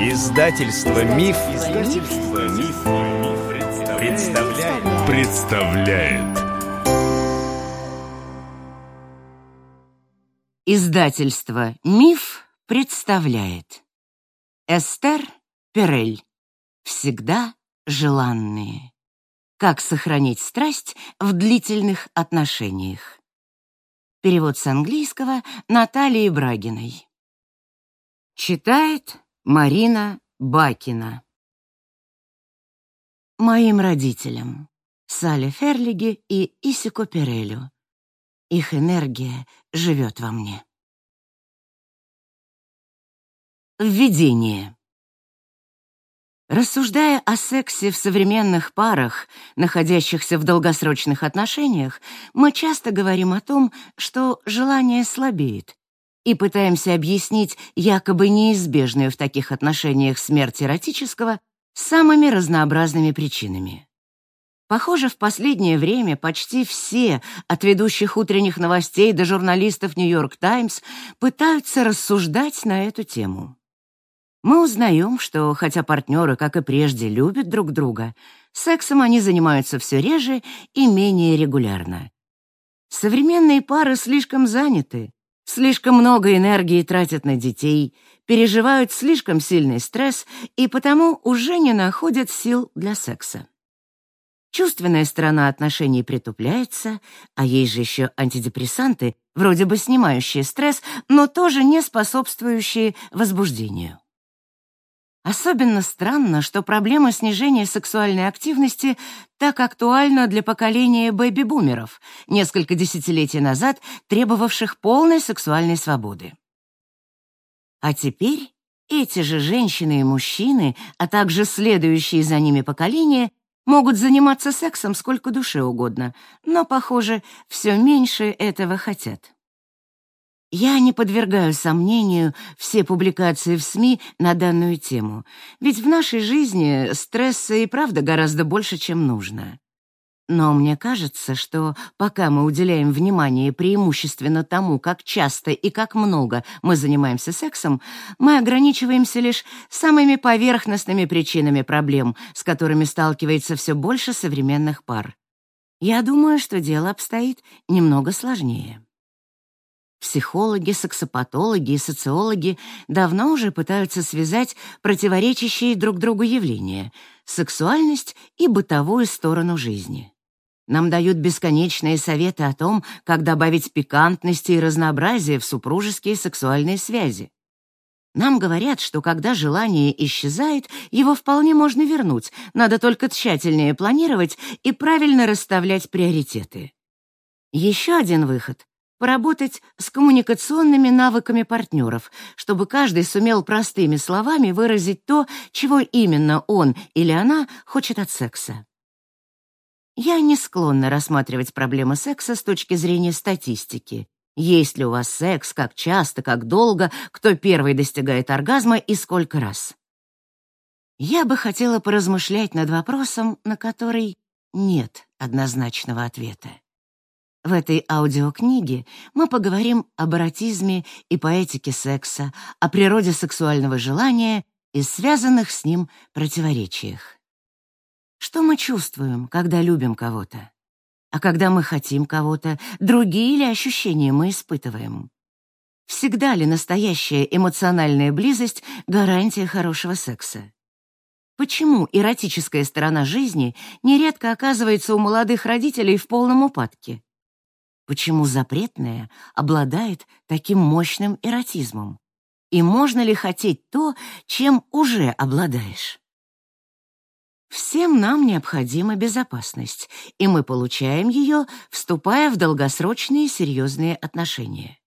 Издательство Миф, Издательство Миф, представляет. представляет. Издательство Миф представляет. Эстер Перель. Всегда желанные. Как сохранить страсть в длительных отношениях. Перевод с английского Натальи Брагиной. Читает Марина Бакина. Моим родителям, Сале Ферлиге и Исико Перелю. Их энергия живет во мне. Введение. Рассуждая о сексе в современных парах, находящихся в долгосрочных отношениях, мы часто говорим о том, что желание слабеет, и пытаемся объяснить якобы неизбежную в таких отношениях смерть эротического самыми разнообразными причинами. Похоже, в последнее время почти все, от ведущих утренних новостей до журналистов «Нью-Йорк Таймс», пытаются рассуждать на эту тему. Мы узнаем, что, хотя партнеры, как и прежде, любят друг друга, сексом они занимаются все реже и менее регулярно. Современные пары слишком заняты, слишком много энергии тратят на детей, переживают слишком сильный стресс и потому уже не находят сил для секса. Чувственная сторона отношений притупляется, а есть же еще антидепрессанты, вроде бы снимающие стресс, но тоже не способствующие возбуждению. Особенно странно, что проблема снижения сексуальной активности так актуальна для поколения бэби-бумеров, несколько десятилетий назад требовавших полной сексуальной свободы. А теперь эти же женщины и мужчины, а также следующие за ними поколения, могут заниматься сексом сколько душе угодно, но, похоже, все меньше этого хотят. Я не подвергаю сомнению все публикации в СМИ на данную тему, ведь в нашей жизни стресса и правда гораздо больше, чем нужно. Но мне кажется, что пока мы уделяем внимание преимущественно тому, как часто и как много мы занимаемся сексом, мы ограничиваемся лишь самыми поверхностными причинами проблем, с которыми сталкивается все больше современных пар. Я думаю, что дело обстоит немного сложнее. Психологи, сексопатологи и социологи давно уже пытаются связать противоречащие друг другу явления — сексуальность и бытовую сторону жизни. Нам дают бесконечные советы о том, как добавить пикантности и разнообразия в супружеские сексуальные связи. Нам говорят, что когда желание исчезает, его вполне можно вернуть, надо только тщательнее планировать и правильно расставлять приоритеты. Еще один выход поработать с коммуникационными навыками партнеров, чтобы каждый сумел простыми словами выразить то, чего именно он или она хочет от секса. Я не склонна рассматривать проблемы секса с точки зрения статистики. Есть ли у вас секс, как часто, как долго, кто первый достигает оргазма и сколько раз. Я бы хотела поразмышлять над вопросом, на который нет однозначного ответа. В этой аудиокниге мы поговорим об эротизме и поэтике секса, о природе сексуального желания и связанных с ним противоречиях. Что мы чувствуем, когда любим кого-то? А когда мы хотим кого-то, другие ли ощущения мы испытываем? Всегда ли настоящая эмоциональная близость — гарантия хорошего секса? Почему эротическая сторона жизни нередко оказывается у молодых родителей в полном упадке? Почему запретное обладает таким мощным эротизмом? И можно ли хотеть то, чем уже обладаешь? Всем нам необходима безопасность, и мы получаем ее, вступая в долгосрочные серьезные отношения.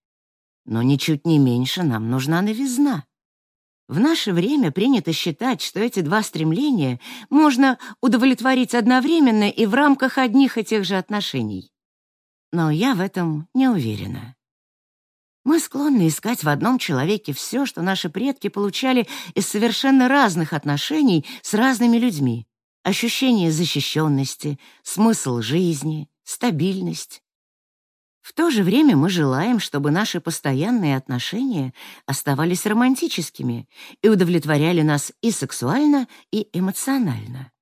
Но ничуть не меньше нам нужна новизна. В наше время принято считать, что эти два стремления можно удовлетворить одновременно и в рамках одних и тех же отношений но я в этом не уверена. Мы склонны искать в одном человеке все, что наши предки получали из совершенно разных отношений с разными людьми. Ощущение защищенности, смысл жизни, стабильность. В то же время мы желаем, чтобы наши постоянные отношения оставались романтическими и удовлетворяли нас и сексуально, и эмоционально.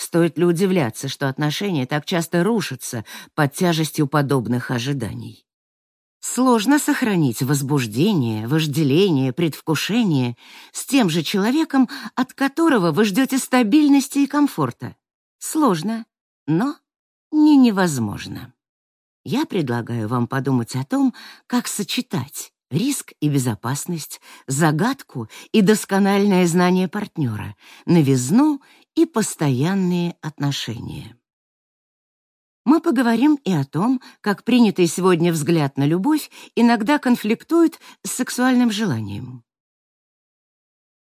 Стоит ли удивляться, что отношения так часто рушатся под тяжестью подобных ожиданий? Сложно сохранить возбуждение, вожделение, предвкушение с тем же человеком, от которого вы ждете стабильности и комфорта. Сложно, но не невозможно. Я предлагаю вам подумать о том, как сочетать риск и безопасность, загадку и доскональное знание партнера, новизну и постоянные отношения. Мы поговорим и о том, как принятый сегодня взгляд на любовь иногда конфликтует с сексуальным желанием.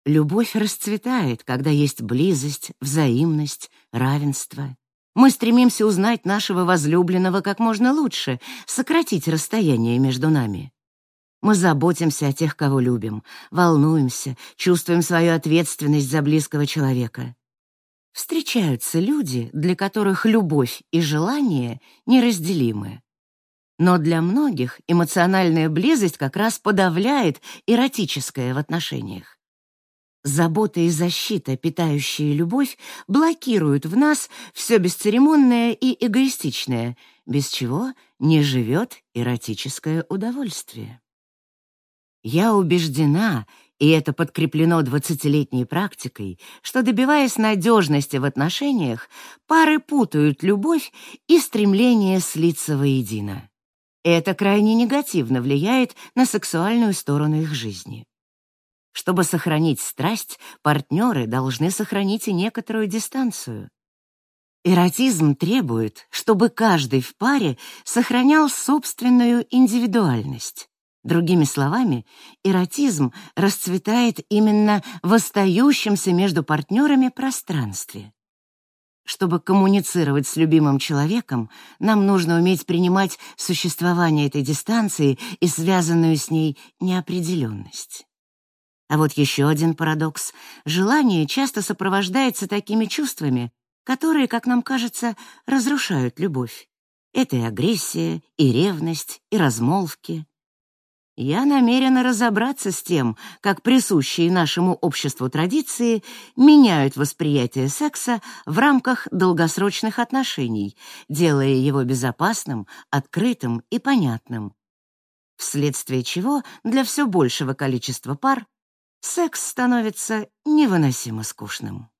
Любовь расцветает, когда есть близость, взаимность, равенство. Мы стремимся узнать нашего возлюбленного как можно лучше, сократить расстояние между нами. Мы заботимся о тех, кого любим, волнуемся, чувствуем свою ответственность за близкого человека. Встречаются люди, для которых любовь и желание неразделимы. Но для многих эмоциональная близость как раз подавляет эротическое в отношениях. Забота и защита, питающие любовь, блокируют в нас все бесцеремонное и эгоистичное, без чего не живет эротическое удовольствие. Я убеждена, и это подкреплено двадцатилетней практикой, что, добиваясь надежности в отношениях, пары путают любовь и стремление слиться воедино. Это крайне негативно влияет на сексуальную сторону их жизни. Чтобы сохранить страсть, партнеры должны сохранить и некоторую дистанцию. Эротизм требует, чтобы каждый в паре сохранял собственную индивидуальность. Другими словами, эротизм расцветает именно в остающемся между партнерами пространстве. Чтобы коммуницировать с любимым человеком, нам нужно уметь принимать существование этой дистанции и связанную с ней неопределенность. А вот еще один парадокс. Желание часто сопровождается такими чувствами, которые, как нам кажется, разрушают любовь. Это и агрессия, и ревность, и размолвки. Я намерена разобраться с тем, как присущие нашему обществу традиции меняют восприятие секса в рамках долгосрочных отношений, делая его безопасным, открытым и понятным. Вследствие чего для все большего количества пар секс становится невыносимо скучным.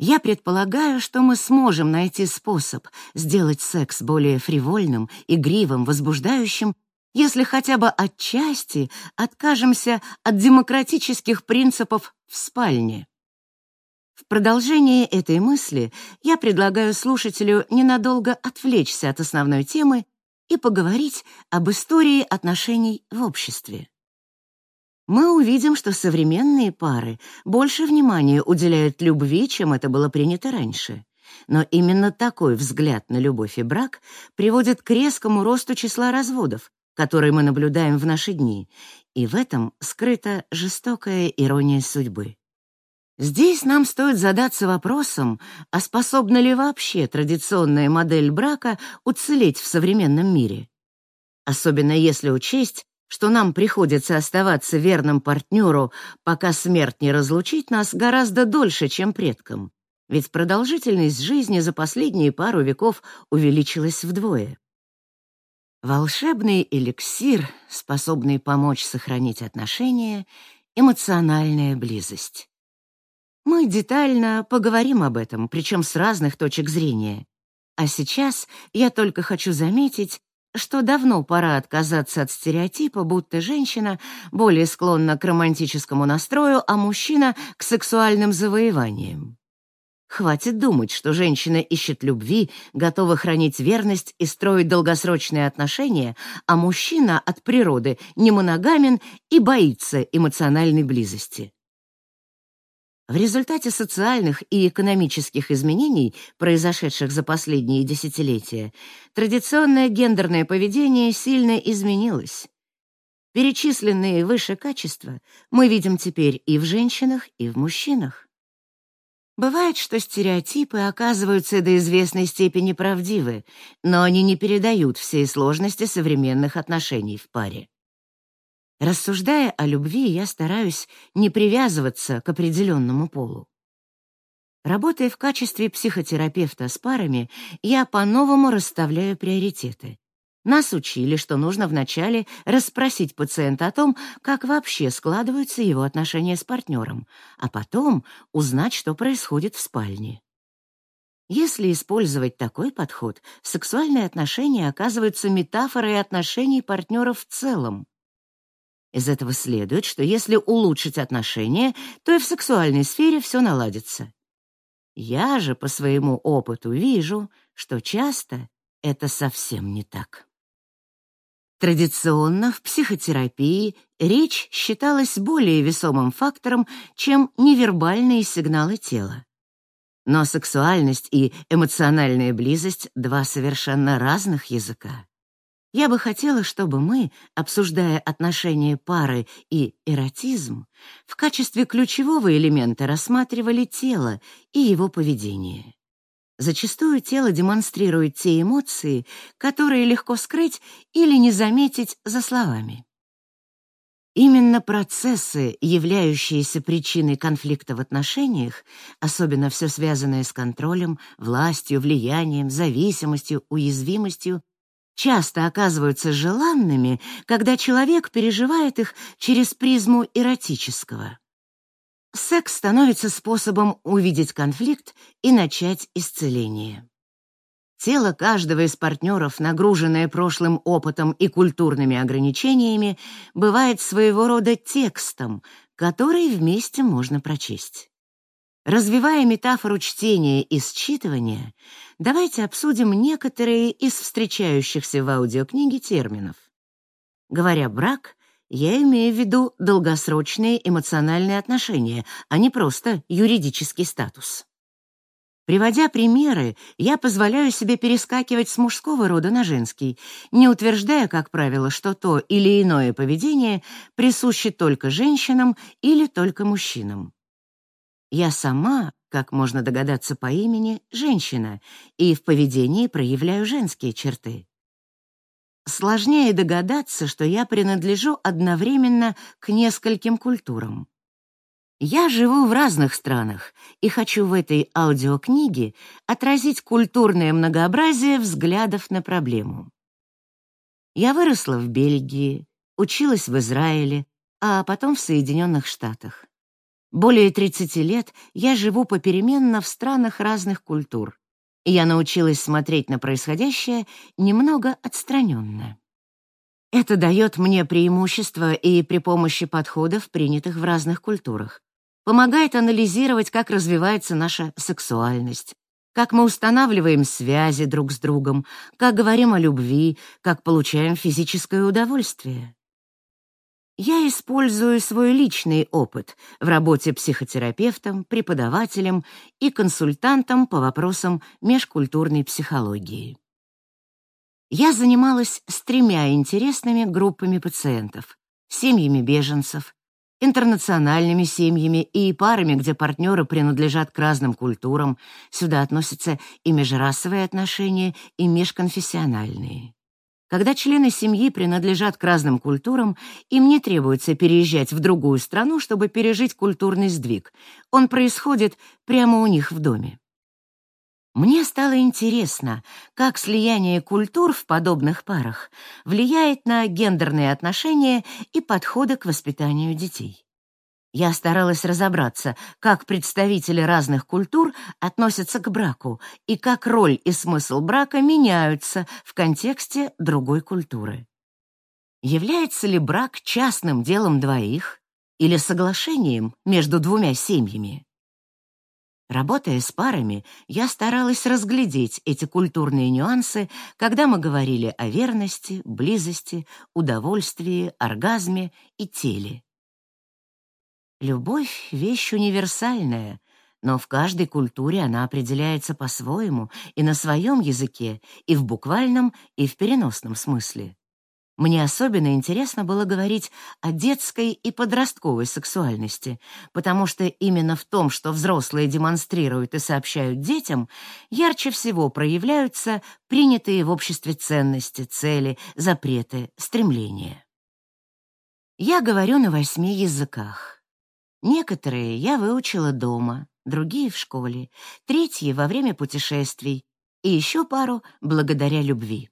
Я предполагаю, что мы сможем найти способ сделать секс более фривольным, игривым, возбуждающим, если хотя бы отчасти откажемся от демократических принципов в спальне. В продолжение этой мысли я предлагаю слушателю ненадолго отвлечься от основной темы и поговорить об истории отношений в обществе мы увидим, что современные пары больше внимания уделяют любви, чем это было принято раньше. Но именно такой взгляд на любовь и брак приводит к резкому росту числа разводов, которые мы наблюдаем в наши дни, и в этом скрыта жестокая ирония судьбы. Здесь нам стоит задаться вопросом, а способна ли вообще традиционная модель брака уцелеть в современном мире? Особенно если учесть, что нам приходится оставаться верным партнеру, пока смерть не разлучит нас гораздо дольше, чем предкам, ведь продолжительность жизни за последние пару веков увеличилась вдвое. Волшебный эликсир, способный помочь сохранить отношения, эмоциональная близость. Мы детально поговорим об этом, причем с разных точек зрения. А сейчас я только хочу заметить, что давно пора отказаться от стереотипа, будто женщина более склонна к романтическому настрою, а мужчина — к сексуальным завоеваниям. Хватит думать, что женщина ищет любви, готова хранить верность и строить долгосрочные отношения, а мужчина от природы не моногамен и боится эмоциональной близости. В результате социальных и экономических изменений, произошедших за последние десятилетия, традиционное гендерное поведение сильно изменилось. Перечисленные выше качества мы видим теперь и в женщинах, и в мужчинах. Бывает, что стереотипы оказываются до известной степени правдивы, но они не передают всей сложности современных отношений в паре. Рассуждая о любви, я стараюсь не привязываться к определенному полу. Работая в качестве психотерапевта с парами, я по-новому расставляю приоритеты. Нас учили, что нужно вначале расспросить пациента о том, как вообще складываются его отношения с партнером, а потом узнать, что происходит в спальне. Если использовать такой подход, сексуальные отношения оказываются метафорой отношений партнеров в целом. Из этого следует, что если улучшить отношения, то и в сексуальной сфере все наладится. Я же по своему опыту вижу, что часто это совсем не так. Традиционно в психотерапии речь считалась более весомым фактором, чем невербальные сигналы тела. Но сексуальность и эмоциональная близость — два совершенно разных языка. Я бы хотела, чтобы мы, обсуждая отношения пары и эротизм, в качестве ключевого элемента рассматривали тело и его поведение. Зачастую тело демонстрирует те эмоции, которые легко скрыть или не заметить за словами. Именно процессы, являющиеся причиной конфликта в отношениях, особенно все связанное с контролем, властью, влиянием, зависимостью, уязвимостью, часто оказываются желанными, когда человек переживает их через призму эротического. Секс становится способом увидеть конфликт и начать исцеление. Тело каждого из партнеров, нагруженное прошлым опытом и культурными ограничениями, бывает своего рода текстом, который вместе можно прочесть. Развивая метафору чтения и считывания, давайте обсудим некоторые из встречающихся в аудиокниге терминов. Говоря «брак», я имею в виду долгосрочные эмоциональные отношения, а не просто юридический статус. Приводя примеры, я позволяю себе перескакивать с мужского рода на женский, не утверждая, как правило, что то или иное поведение присуще только женщинам или только мужчинам. Я сама, как можно догадаться по имени, женщина, и в поведении проявляю женские черты. Сложнее догадаться, что я принадлежу одновременно к нескольким культурам. Я живу в разных странах и хочу в этой аудиокниге отразить культурное многообразие взглядов на проблему. Я выросла в Бельгии, училась в Израиле, а потом в Соединенных Штатах. Более 30 лет я живу попеременно в странах разных культур. Я научилась смотреть на происходящее немного отстраненно. Это дает мне преимущество и при помощи подходов, принятых в разных культурах. Помогает анализировать, как развивается наша сексуальность, как мы устанавливаем связи друг с другом, как говорим о любви, как получаем физическое удовольствие. Я использую свой личный опыт в работе психотерапевтом, преподавателем и консультантом по вопросам межкультурной психологии. Я занималась с тремя интересными группами пациентов — семьями беженцев, интернациональными семьями и парами, где партнеры принадлежат к разным культурам. Сюда относятся и межрасовые отношения, и межконфессиональные. Когда члены семьи принадлежат к разным культурам, им не требуется переезжать в другую страну, чтобы пережить культурный сдвиг. Он происходит прямо у них в доме. Мне стало интересно, как слияние культур в подобных парах влияет на гендерные отношения и подходы к воспитанию детей. Я старалась разобраться, как представители разных культур относятся к браку и как роль и смысл брака меняются в контексте другой культуры. Является ли брак частным делом двоих или соглашением между двумя семьями? Работая с парами, я старалась разглядеть эти культурные нюансы, когда мы говорили о верности, близости, удовольствии, оргазме и теле. Любовь — вещь универсальная, но в каждой культуре она определяется по-своему и на своем языке, и в буквальном, и в переносном смысле. Мне особенно интересно было говорить о детской и подростковой сексуальности, потому что именно в том, что взрослые демонстрируют и сообщают детям, ярче всего проявляются принятые в обществе ценности, цели, запреты, стремления. Я говорю на восьми языках. Некоторые я выучила дома, другие — в школе, третьи — во время путешествий, и еще пару — благодаря любви.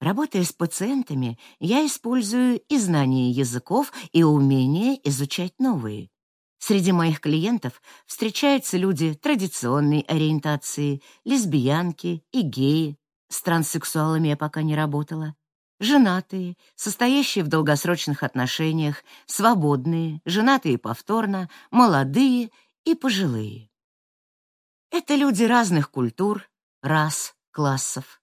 Работая с пациентами, я использую и знание языков, и умение изучать новые. Среди моих клиентов встречаются люди традиционной ориентации, лесбиянки и геи. С транссексуалами я пока не работала. Женатые, состоящие в долгосрочных отношениях, свободные, женатые повторно, молодые и пожилые. Это люди разных культур, рас, классов.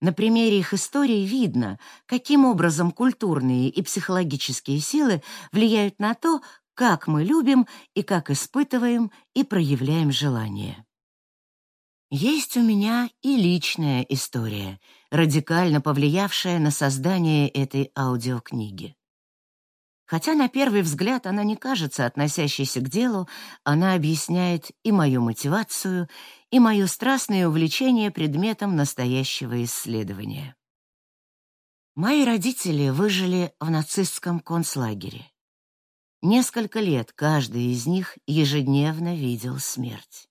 На примере их истории видно, каким образом культурные и психологические силы влияют на то, как мы любим и как испытываем и проявляем желание. Есть у меня и личная история, радикально повлиявшая на создание этой аудиокниги. Хотя на первый взгляд она не кажется относящейся к делу, она объясняет и мою мотивацию, и мое страстное увлечение предметом настоящего исследования. Мои родители выжили в нацистском концлагере. Несколько лет каждый из них ежедневно видел смерть.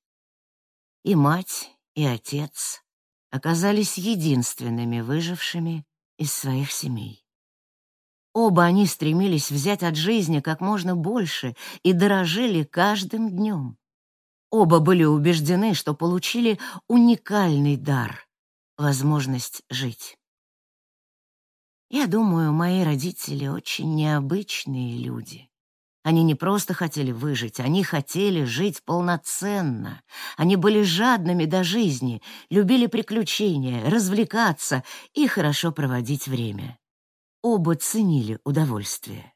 И мать, и отец оказались единственными выжившими из своих семей. Оба они стремились взять от жизни как можно больше и дорожили каждым днем. Оба были убеждены, что получили уникальный дар — возможность жить. Я думаю, мои родители очень необычные люди. Они не просто хотели выжить, они хотели жить полноценно. Они были жадными до жизни, любили приключения, развлекаться и хорошо проводить время. Оба ценили удовольствие.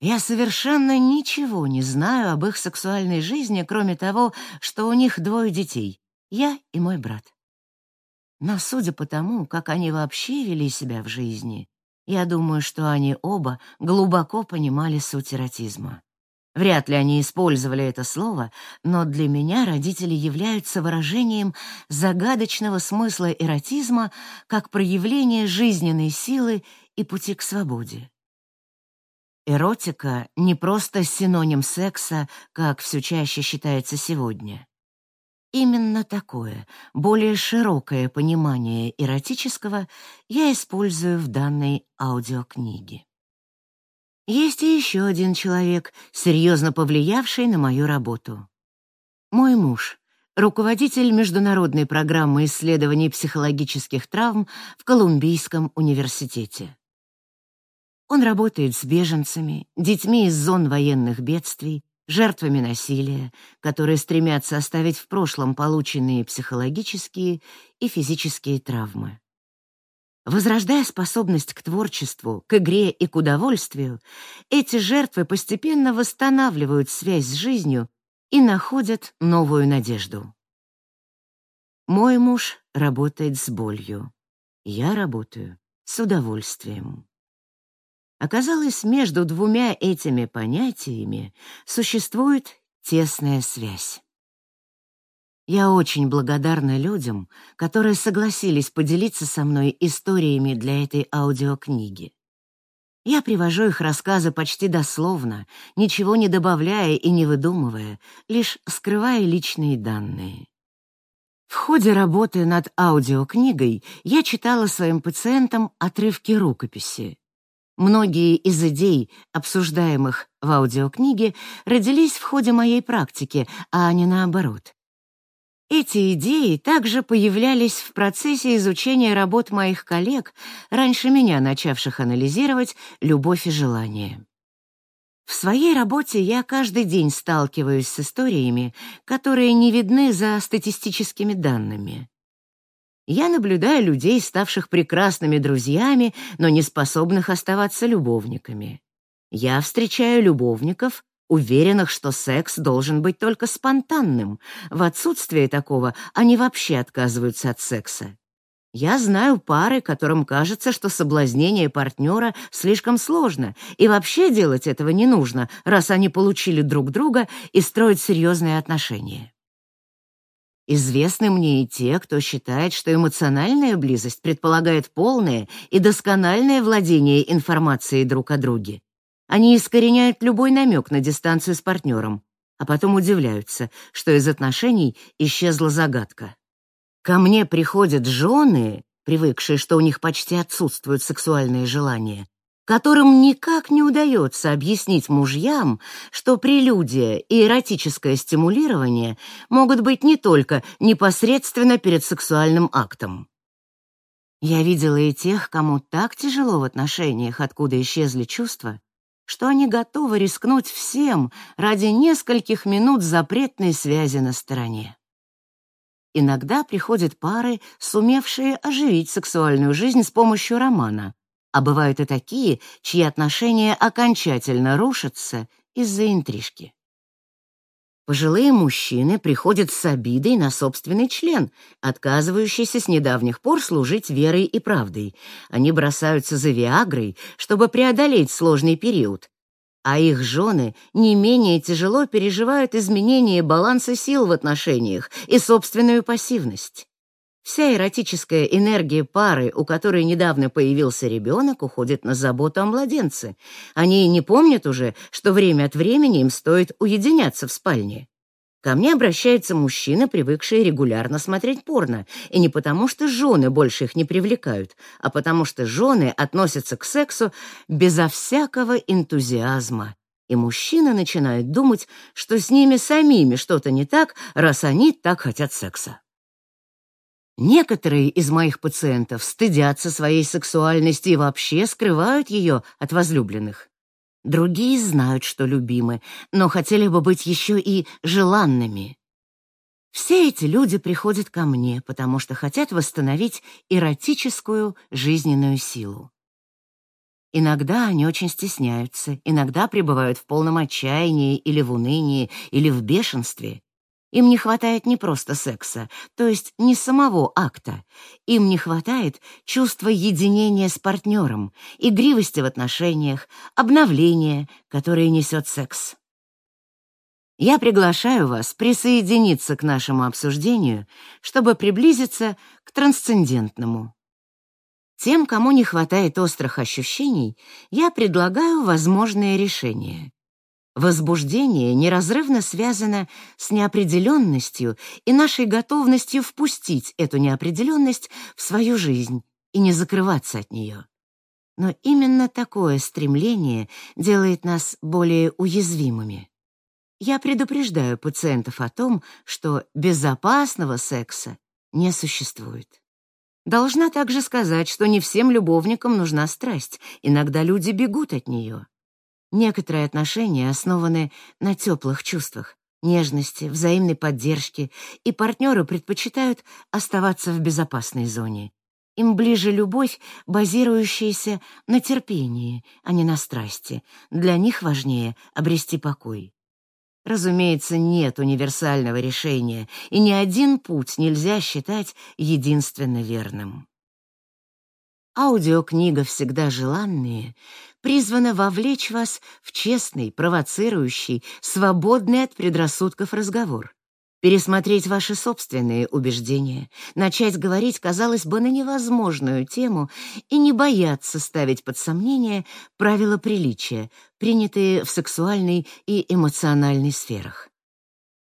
Я совершенно ничего не знаю об их сексуальной жизни, кроме того, что у них двое детей — я и мой брат. Но судя по тому, как они вообще вели себя в жизни, я думаю, что они оба глубоко понимали суть эротизма. Вряд ли они использовали это слово, но для меня родители являются выражением загадочного смысла эротизма как проявление жизненной силы и пути к свободе. Эротика — не просто синоним секса, как все чаще считается сегодня. Именно такое, более широкое понимание эротического я использую в данной аудиокниге. Есть и еще один человек, серьезно повлиявший на мою работу. Мой муж, руководитель международной программы исследований психологических травм в Колумбийском университете. Он работает с беженцами, детьми из зон военных бедствий, жертвами насилия, которые стремятся оставить в прошлом полученные психологические и физические травмы. Возрождая способность к творчеству, к игре и к удовольствию, эти жертвы постепенно восстанавливают связь с жизнью и находят новую надежду. Мой муж работает с болью. Я работаю с удовольствием. Оказалось, между двумя этими понятиями существует тесная связь. Я очень благодарна людям, которые согласились поделиться со мной историями для этой аудиокниги. Я привожу их рассказы почти дословно, ничего не добавляя и не выдумывая, лишь скрывая личные данные. В ходе работы над аудиокнигой я читала своим пациентам отрывки рукописи. Многие из идей, обсуждаемых в аудиокниге, родились в ходе моей практики, а не наоборот. Эти идеи также появлялись в процессе изучения работ моих коллег, раньше меня начавших анализировать любовь и желание. В своей работе я каждый день сталкиваюсь с историями, которые не видны за статистическими данными. Я наблюдаю людей, ставших прекрасными друзьями, но не способных оставаться любовниками. Я встречаю любовников, уверенных, что секс должен быть только спонтанным. В отсутствие такого они вообще отказываются от секса. Я знаю пары, которым кажется, что соблазнение партнера слишком сложно, и вообще делать этого не нужно, раз они получили друг друга и строят серьезные отношения. Известны мне и те, кто считает, что эмоциональная близость предполагает полное и доскональное владение информацией друг о друге. Они искореняют любой намек на дистанцию с партнером, а потом удивляются, что из отношений исчезла загадка. Ко мне приходят жены, привыкшие, что у них почти отсутствуют сексуальные желания, которым никак не удается объяснить мужьям, что прелюдия и эротическое стимулирование могут быть не только непосредственно перед сексуальным актом. Я видела и тех, кому так тяжело в отношениях, откуда исчезли чувства, что они готовы рискнуть всем ради нескольких минут запретной связи на стороне. Иногда приходят пары, сумевшие оживить сексуальную жизнь с помощью романа, а бывают и такие, чьи отношения окончательно рушатся из-за интрижки. Пожилые мужчины приходят с обидой на собственный член, отказывающийся с недавних пор служить верой и правдой. Они бросаются за Виагрой, чтобы преодолеть сложный период. А их жены не менее тяжело переживают изменение баланса сил в отношениях и собственную пассивность. Вся эротическая энергия пары, у которой недавно появился ребенок, уходит на заботу о младенце. Они не помнят уже, что время от времени им стоит уединяться в спальне. Ко мне обращаются мужчины, привыкшие регулярно смотреть порно, и не потому, что жены больше их не привлекают, а потому что жены относятся к сексу безо всякого энтузиазма. И мужчины начинают думать, что с ними самими что-то не так, раз они так хотят секса. Некоторые из моих пациентов стыдятся своей сексуальности и вообще скрывают ее от возлюбленных. Другие знают, что любимы, но хотели бы быть еще и желанными. Все эти люди приходят ко мне, потому что хотят восстановить эротическую жизненную силу. Иногда они очень стесняются, иногда пребывают в полном отчаянии или в унынии, или в бешенстве. Им не хватает не просто секса, то есть не самого акта. Им не хватает чувства единения с партнером, игривости в отношениях, обновления, которое несет секс. Я приглашаю вас присоединиться к нашему обсуждению, чтобы приблизиться к трансцендентному. Тем, кому не хватает острых ощущений, я предлагаю возможное решение. Возбуждение неразрывно связано с неопределенностью и нашей готовностью впустить эту неопределенность в свою жизнь и не закрываться от нее. Но именно такое стремление делает нас более уязвимыми. Я предупреждаю пациентов о том, что безопасного секса не существует. Должна также сказать, что не всем любовникам нужна страсть, иногда люди бегут от нее. Некоторые отношения основаны на теплых чувствах, нежности, взаимной поддержке, и партнеры предпочитают оставаться в безопасной зоне. Им ближе любовь, базирующаяся на терпении, а не на страсти. Для них важнее обрести покой. Разумеется, нет универсального решения, и ни один путь нельзя считать единственно верным. Аудиокнига «Всегда желанные» призвана вовлечь вас в честный, провоцирующий, свободный от предрассудков разговор. Пересмотреть ваши собственные убеждения, начать говорить, казалось бы, на невозможную тему и не бояться ставить под сомнение правила приличия, принятые в сексуальной и эмоциональной сферах.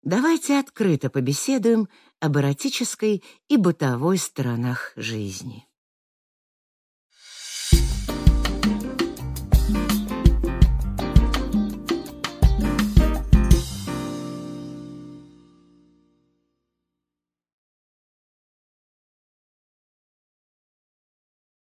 Давайте открыто побеседуем об эротической и бытовой сторонах жизни.